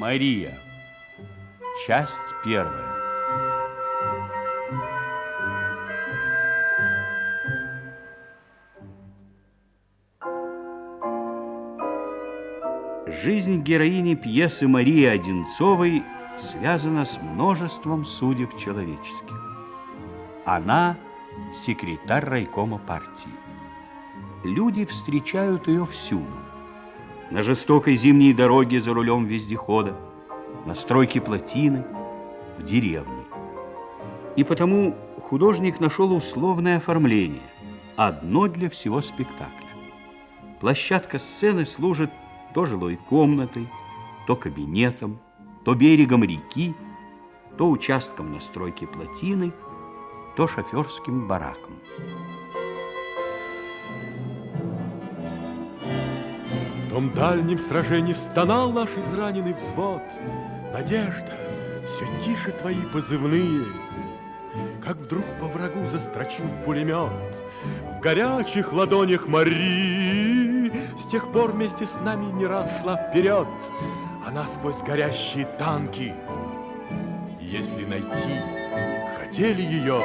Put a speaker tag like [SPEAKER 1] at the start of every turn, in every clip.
[SPEAKER 1] Мария. Часть первая. Жизнь героини пьесы Марии Одинцовой связана с множеством судеб человеческих. Она секретарь райкома партии. Люди встречают ее всюду. На жестокой зимней дороге за рулем вездехода, на стройке плотины, в деревне. И потому художник нашел условное оформление, одно для всего спектакля. Площадка сцены служит то жилой комнатой, то кабинетом, то берегом реки, то участком на стройке плотины, то шоферским бараком.
[SPEAKER 2] В том дальнем сражении стонал наш израненный взвод. Надежда, все тише твои позывные. Как вдруг по врагу застрочил пулемет. В горячих ладонях Мари С тех пор вместе с нами не раз шла вперед. Она сквозь горящие танки. Если найти хотели ее,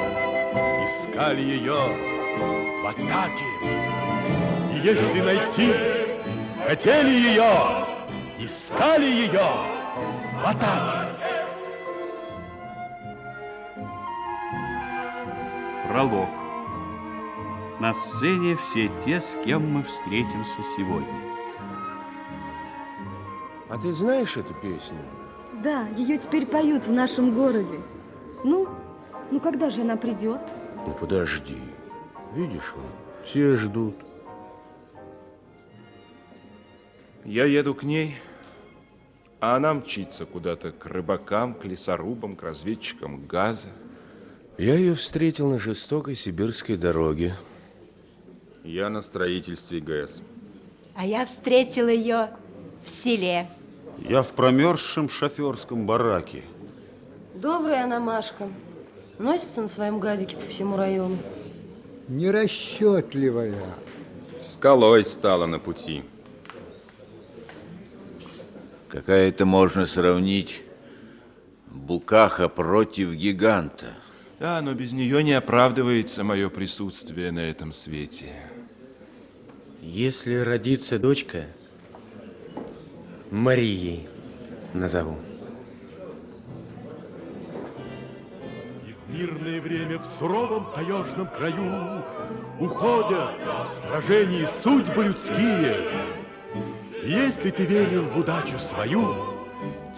[SPEAKER 2] искали ее в атаке. И если найти хотели ее, искали ее в атаке.
[SPEAKER 1] Пролог. На сцене все те, с кем мы встретимся сегодня.
[SPEAKER 3] А ты знаешь эту песню?
[SPEAKER 4] Да, ее теперь поют в нашем городе. Ну, ну когда же она придет?
[SPEAKER 3] Ну подожди. Видишь, он, все ждут.
[SPEAKER 5] Я еду к ней, а она мчится куда-то к рыбакам, к лесорубам, к разведчикам газа.
[SPEAKER 3] Я ее встретил на жестокой сибирской дороге.
[SPEAKER 5] Я на строительстве ГЭС.
[SPEAKER 6] А я встретил ее в селе.
[SPEAKER 7] Я в промерзшем шоферском бараке.
[SPEAKER 8] Добрая она, Машка. Носится на своем газике по всему району.
[SPEAKER 9] Нерасчетливая.
[SPEAKER 5] Скалой стала на пути.
[SPEAKER 10] Какая-то можно сравнить букаха против гиганта.
[SPEAKER 5] Да, но без нее не оправдывается мое присутствие на этом свете.
[SPEAKER 11] Если родится дочка, Марией назову.
[SPEAKER 2] И в мирное время в суровом таежном краю Уходят в сражении судьбы людские. Если ты верил в удачу свою,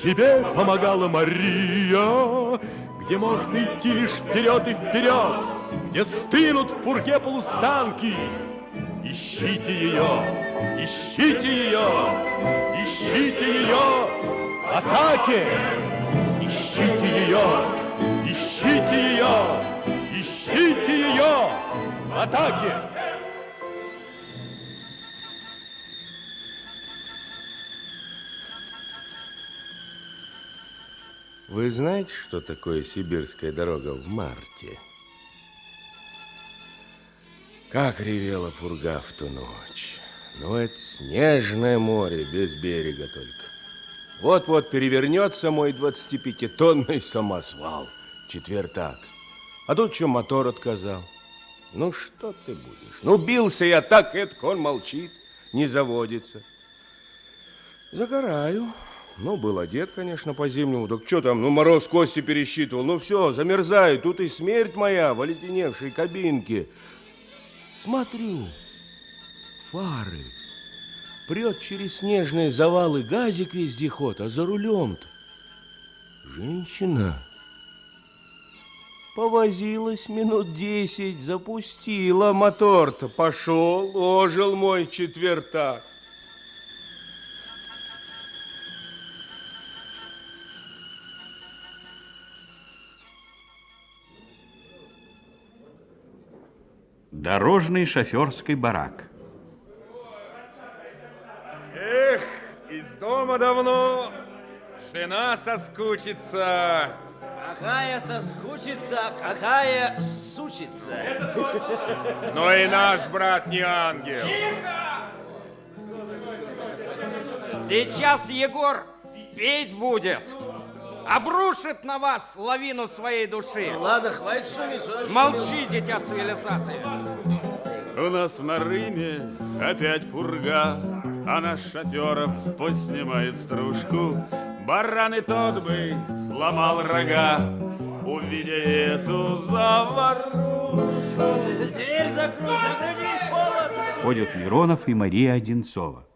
[SPEAKER 2] Тебе помогала Мария, Где можно идти лишь вперед и вперед, Где стынут в пурге полустанки. Ищите ее, ищите ее, ищите ее в атаке! Ищите ее, ищите ее, ищите ее в атаке!
[SPEAKER 3] Вы знаете, что такое сибирская дорога в марте? Как ревела пурга в ту ночь. Ну, это снежное море, без берега только. Вот-вот перевернется мой 25-тонный самосвал, четвертак. А тут что, мотор отказал. Ну, что ты будешь? Ну, бился я так, это он молчит, не заводится. Загораю. Ну, был одет, конечно, по-зимнему. Так что там, ну, мороз кости пересчитывал. Ну, все, замерзаю. Тут и смерть моя в оледеневшей кабинке. Смотрю, фары. Прет через снежные завалы газик вездеход, а за рулем-то женщина. Повозилась минут десять, запустила мотор-то. Пошел, ожил мой четвертак.
[SPEAKER 1] Дорожный шоферский барак.
[SPEAKER 12] Эх, из дома давно жена соскучится.
[SPEAKER 13] Какая соскучится, какая сучится.
[SPEAKER 12] Но и наш брат не ангел.
[SPEAKER 13] Сейчас, Егор,
[SPEAKER 9] петь будет. Обрушит на вас лавину своей души.
[SPEAKER 13] Ну, ладно, хватит шуметь. что
[SPEAKER 9] Молчи, дитя цивилизации.
[SPEAKER 7] У нас в Нарыме опять пурга, а наш шоферов пусть снимает стружку. Баран и тот бы сломал рога, увидя эту заварушку.
[SPEAKER 13] Дверь закрой, закрой холодно.
[SPEAKER 1] Ходят Миронов и Мария Одинцова.